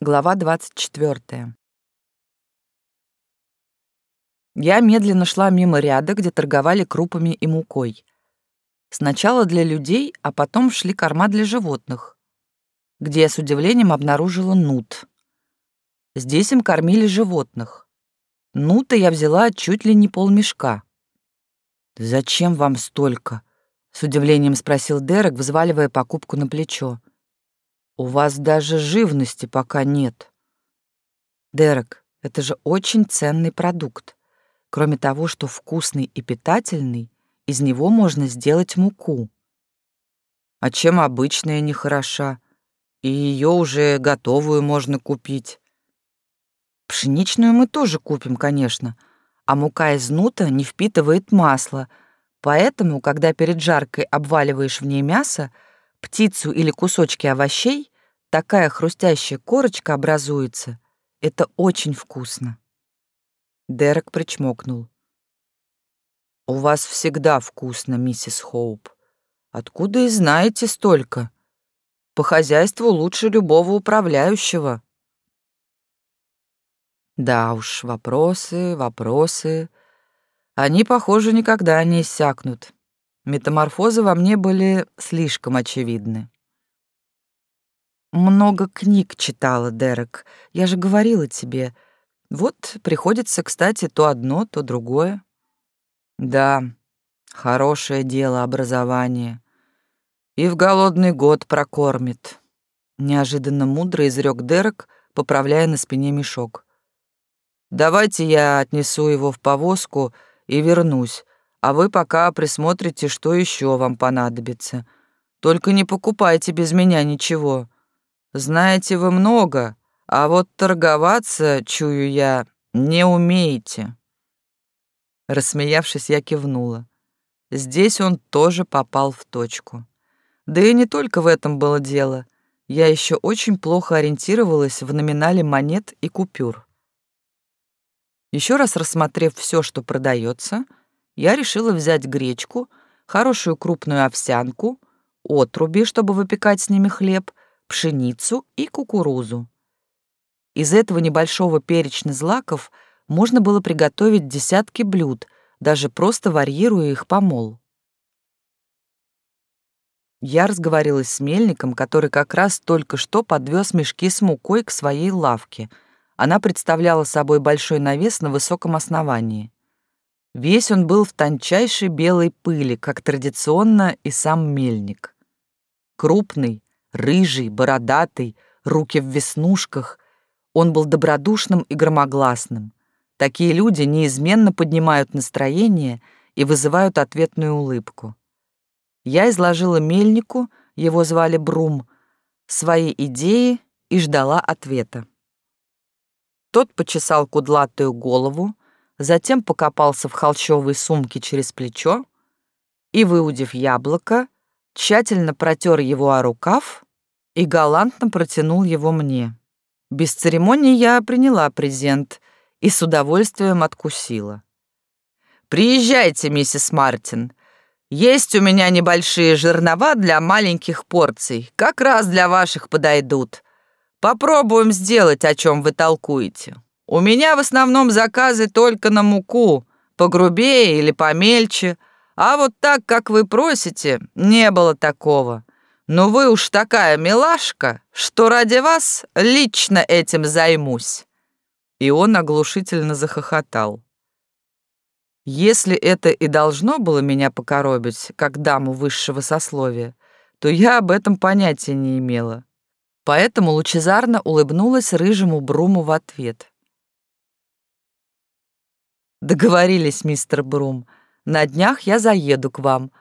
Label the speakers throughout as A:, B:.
A: Глава 24. Я медленно шла мимо ряда, где торговали крупами и мукой. Сначала для людей, а потом шли корма для животных, где я с удивлением обнаружила нут. Здесь им кормили животных. Нута я взяла чуть ли не полмешка. «Зачем вам столько?» — с удивлением спросил Дерек, взваливая покупку на плечо. У вас даже живности пока нет. Дерек, это же очень ценный продукт. Кроме того, что вкусный и питательный, из него можно сделать муку. А чем обычная не хороша? И ее уже готовую можно купить. Пшеничную мы тоже купим, конечно, а мука из нута не впитывает масло, поэтому, когда перед жаркой обваливаешь в ней мясо, птицу или кусочки овощей, такая хрустящая корочка образуется. Это очень вкусно. Дерек причмокнул. «У вас всегда вкусно, миссис Хоуп. Откуда и знаете столько? По хозяйству лучше любого управляющего». Да уж, вопросы, вопросы. Они, похоже, никогда не иссякнут. Метаморфозы во мне были слишком очевидны. Много книг читала, Дерек. Я же говорила тебе. Вот приходится, кстати, то одно, то другое. Да, хорошее дело образование. И в голодный год прокормит. Неожиданно мудро изрек Дерек, поправляя на спине мешок. Давайте я отнесу его в повозку и вернусь, а вы пока присмотрите, что еще вам понадобится. Только не покупайте без меня ничего. Знаете вы много, а вот торговаться, чую я, не умеете». Рассмеявшись, я кивнула. Здесь он тоже попал в точку. Да и не только в этом было дело. Я еще очень плохо ориентировалась в номинале монет и купюр. Еще раз рассмотрев все, что продается, я решила взять гречку, хорошую крупную овсянку, отруби, чтобы выпекать с ними хлеб, пшеницу и кукурузу. Из этого небольшого перечня злаков можно было приготовить десятки блюд, даже просто варьируя их помол. Я разговорилась с мельником, который как раз только что подвез мешки с мукой к своей лавке. Она представляла собой большой навес на высоком основании. Весь он был в тончайшей белой пыли, как традиционно и сам мельник. Крупный, рыжий, бородатый, руки в веснушках. Он был добродушным и громогласным. Такие люди неизменно поднимают настроение и вызывают ответную улыбку. Я изложила мельнику, его звали Брум, свои идеи и ждала ответа. Тот почесал кудлатую голову, затем покопался в холщовой сумке через плечо и, выудив яблоко, тщательно протер его о рукав и галантно протянул его мне. Без церемоний я приняла презент и с удовольствием откусила. «Приезжайте, миссис Мартин. Есть у меня небольшие жернова для маленьких порций, как раз для ваших подойдут. Попробуем сделать, о чем вы толкуете». У меня в основном заказы только на муку, погрубее или помельче, а вот так, как вы просите, не было такого. Но вы уж такая милашка, что ради вас лично этим займусь». И он оглушительно захохотал. Если это и должно было меня покоробить, как даму высшего сословия, то я об этом понятия не имела. Поэтому лучезарно улыбнулась рыжему Бруму в ответ. Договорились, мистер Брум. На днях я заеду к вам.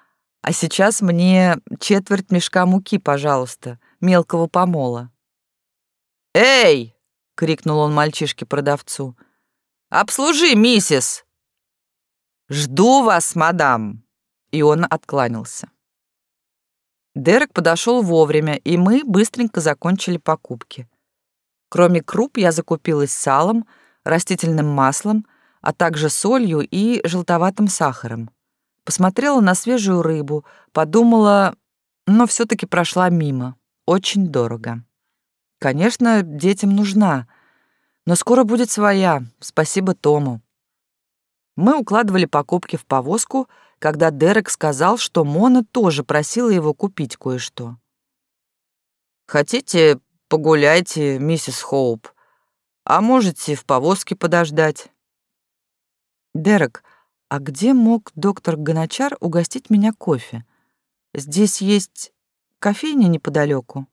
A: А сейчас мне четверть мешка муки, пожалуйста, мелкого помола. «Эй!» — крикнул он мальчишке-продавцу. «Обслужи, миссис!» «Жду вас, мадам!» И он откланялся. Дерек подошел вовремя, и мы быстренько закончили покупки. Кроме круп я закупилась салом, растительным маслом, а также солью и желтоватым сахаром. Посмотрела на свежую рыбу, подумала, но все таки прошла мимо. Очень дорого. Конечно, детям нужна, но скоро будет своя, спасибо Тому. Мы укладывали покупки в повозку, когда Дерек сказал, что Мона тоже просила его купить кое-что. «Хотите, погуляйте, миссис Хоуп, а можете в повозке подождать». «Дерек, а где мог доктор Гоночар угостить меня кофе? Здесь есть кофейня неподалеку?»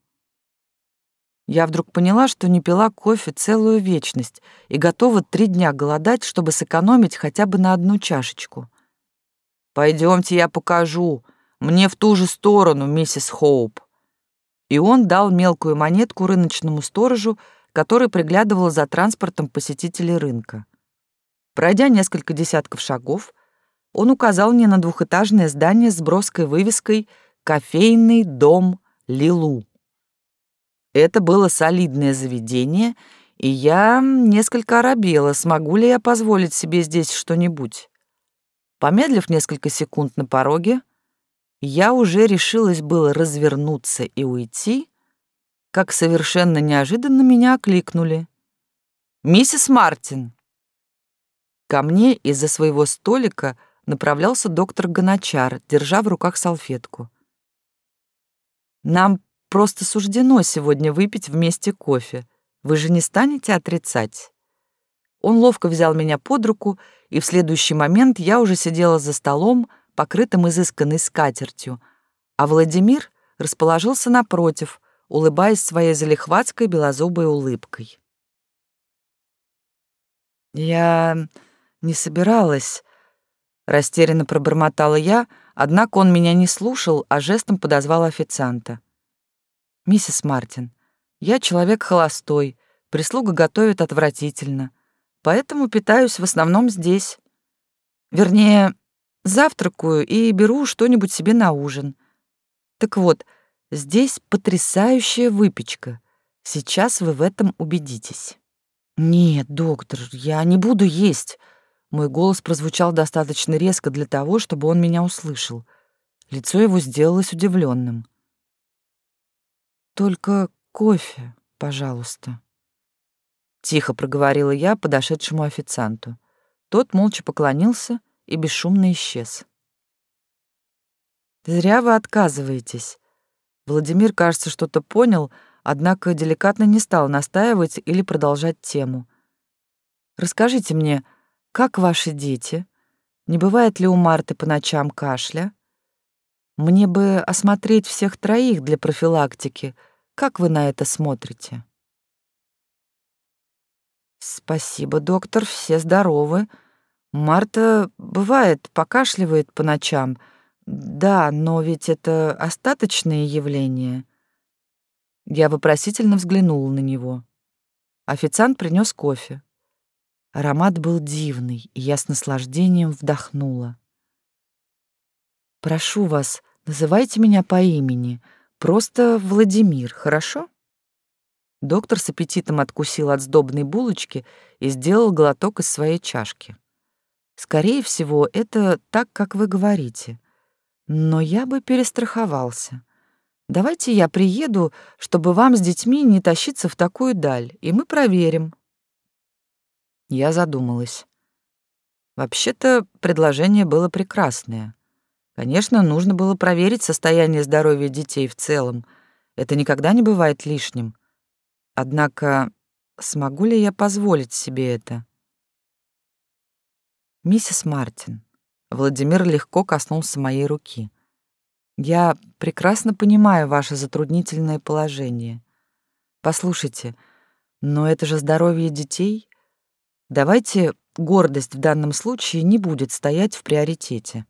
A: Я вдруг поняла, что не пила кофе целую вечность и готова три дня голодать, чтобы сэкономить хотя бы на одну чашечку. Пойдемте, я покажу. Мне в ту же сторону, миссис Хоуп». И он дал мелкую монетку рыночному сторожу, который приглядывал за транспортом посетителей рынка. Пройдя несколько десятков шагов, он указал мне на двухэтажное здание с броской вывеской «Кофейный дом Лилу». Это было солидное заведение, и я несколько оробела, смогу ли я позволить себе здесь что-нибудь. Помедлив несколько секунд на пороге, я уже решилась было развернуться и уйти, как совершенно неожиданно меня окликнули. «Миссис Мартин!» Ко мне из-за своего столика направлялся доктор Гоночар, держа в руках салфетку. «Нам Просто суждено сегодня выпить вместе кофе. Вы же не станете отрицать?» Он ловко взял меня под руку, и в следующий момент я уже сидела за столом, покрытым изысканной скатертью, а Владимир расположился напротив, улыбаясь своей залихватской белозубой улыбкой. «Я не собиралась», — растерянно пробормотала я, однако он меня не слушал, а жестом подозвал официанта. «Миссис Мартин, я человек холостой, прислуга готовит отвратительно, поэтому питаюсь в основном здесь. Вернее, завтракаю и беру что-нибудь себе на ужин. Так вот, здесь потрясающая выпечка. Сейчас вы в этом убедитесь». «Нет, доктор, я не буду есть». Мой голос прозвучал достаточно резко для того, чтобы он меня услышал. Лицо его сделалось удивленным. Только кофе, пожалуйста. Тихо проговорила я подошедшему официанту. Тот молча поклонился и бесшумно исчез. «Зря вы отказываетесь». Владимир, кажется, что-то понял, однако деликатно не стал настаивать или продолжать тему. «Расскажите мне, как ваши дети? Не бывает ли у Марты по ночам кашля? Мне бы осмотреть всех троих для профилактики — как вы на это смотрите? Спасибо, доктор, все здоровы. Марта, бывает, покашливает по ночам. Да, но ведь это остаточные явления. Я вопросительно взглянула на него. Официант принес кофе. Аромат был дивный, и я с наслаждением вдохнула. «Прошу вас, называйте меня по имени», Просто Владимир, хорошо? Доктор с аппетитом откусил от сдобной булочки и сделал глоток из своей чашки. Скорее всего, это так, как вы говорите. Но я бы перестраховался. Давайте я приеду, чтобы вам с детьми не тащиться в такую даль, и мы проверим. Я задумалась. Вообще-то предложение было прекрасное. Конечно, нужно было проверить состояние здоровья детей в целом. Это никогда не бывает лишним. Однако, смогу ли я позволить себе это? Миссис Мартин, Владимир легко коснулся моей руки. Я прекрасно понимаю ваше затруднительное положение. Послушайте, но это же здоровье детей. Давайте гордость в данном случае не будет стоять в приоритете.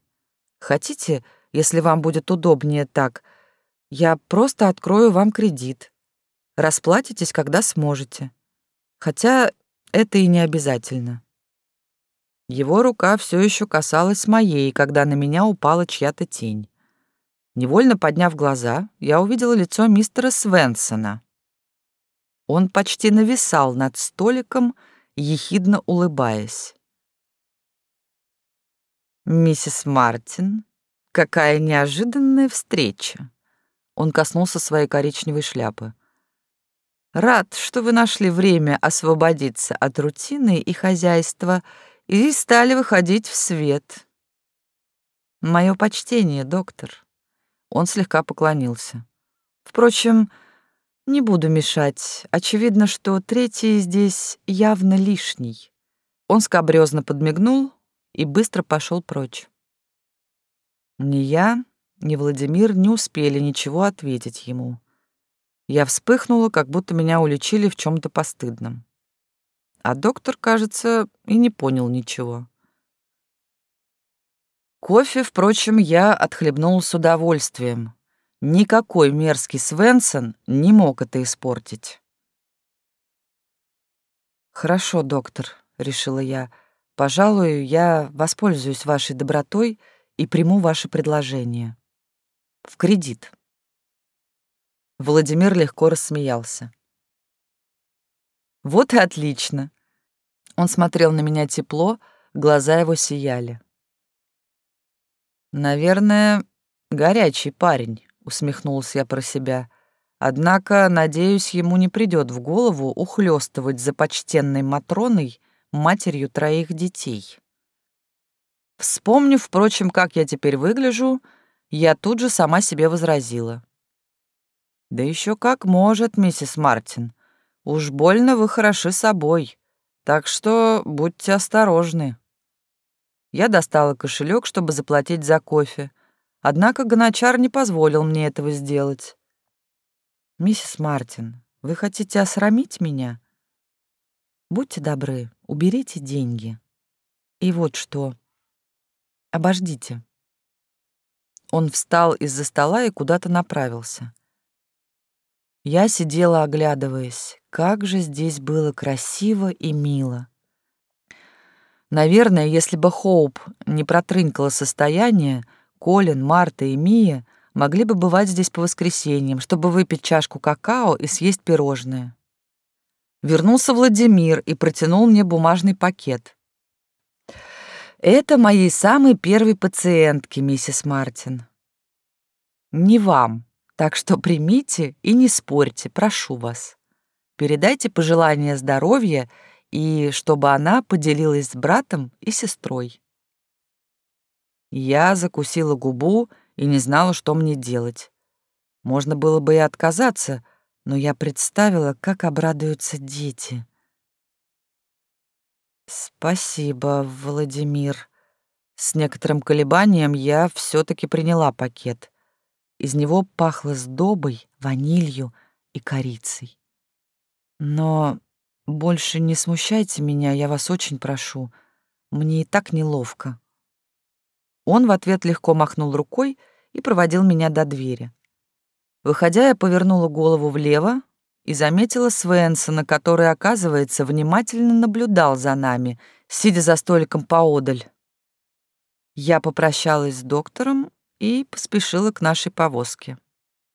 A: Хотите, если вам будет удобнее так, я просто открою вам кредит. Расплатитесь, когда сможете. Хотя это и не обязательно. Его рука все еще касалась моей, когда на меня упала чья-то тень. Невольно подняв глаза, я увидела лицо мистера Свенсона. Он почти нависал над столиком, ехидно улыбаясь. «Миссис Мартин, какая неожиданная встреча!» Он коснулся своей коричневой шляпы. Рад, что вы нашли время освободиться от рутины и хозяйства и стали выходить в свет. Мое почтение, доктор. Он слегка поклонился. Впрочем, не буду мешать. Очевидно, что третий здесь явно лишний. Он скобрёзно подмигнул и быстро пошел прочь. Ни я, ни Владимир не успели ничего ответить ему. Я вспыхнула, как будто меня уличили в чем то постыдном. А доктор, кажется, и не понял ничего. Кофе, впрочем, я отхлебнул с удовольствием. Никакой мерзкий Свенсон не мог это испортить. «Хорошо, доктор», — решила я. «Пожалуй, я воспользуюсь вашей добротой и приму ваше предложение. В кредит». Владимир легко рассмеялся. «Вот и отлично!» Он смотрел на меня тепло, глаза его сияли. «Наверное, горячий парень», — усмехнулся я про себя. «Однако, надеюсь, ему не придет в голову ухлёстывать за почтенной Матроной, матерью троих детей». Вспомнив, впрочем, как я теперь выгляжу, я тут же сама себе возразила. Да еще как может, миссис Мартин. Уж больно вы хороши собой. Так что будьте осторожны. Я достала кошелек, чтобы заплатить за кофе. Однако гоночар не позволил мне этого сделать. «Миссис Мартин, вы хотите осрамить меня? Будьте добры, уберите деньги. И вот что. Обождите». Он встал из-за стола и куда-то направился. Я сидела, оглядываясь. Как же здесь было красиво и мило. Наверное, если бы Хоуп не протрынкала состояние, Колин, Марта и Мия могли бы бывать здесь по воскресеньям, чтобы выпить чашку какао и съесть пирожное. Вернулся Владимир и протянул мне бумажный пакет. «Это моей самой первой пациентки, миссис Мартин». «Не вам», так что примите и не спорьте, прошу вас. Передайте пожелания здоровья и чтобы она поделилась с братом и сестрой. Я закусила губу и не знала, что мне делать. Можно было бы и отказаться, но я представила, как обрадуются дети. «Спасибо, Владимир». С некоторым колебанием я все таки приняла пакет. Из него пахло сдобой, ванилью и корицей. Но больше не смущайте меня, я вас очень прошу. Мне и так неловко. Он в ответ легко махнул рукой и проводил меня до двери. Выходя, я повернула голову влево и заметила Свенсона, который, оказывается, внимательно наблюдал за нами, сидя за столиком поодаль. Я попрощалась с доктором и поспешила к нашей повозке.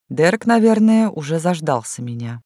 A: Дерек, наверное, уже заждался меня.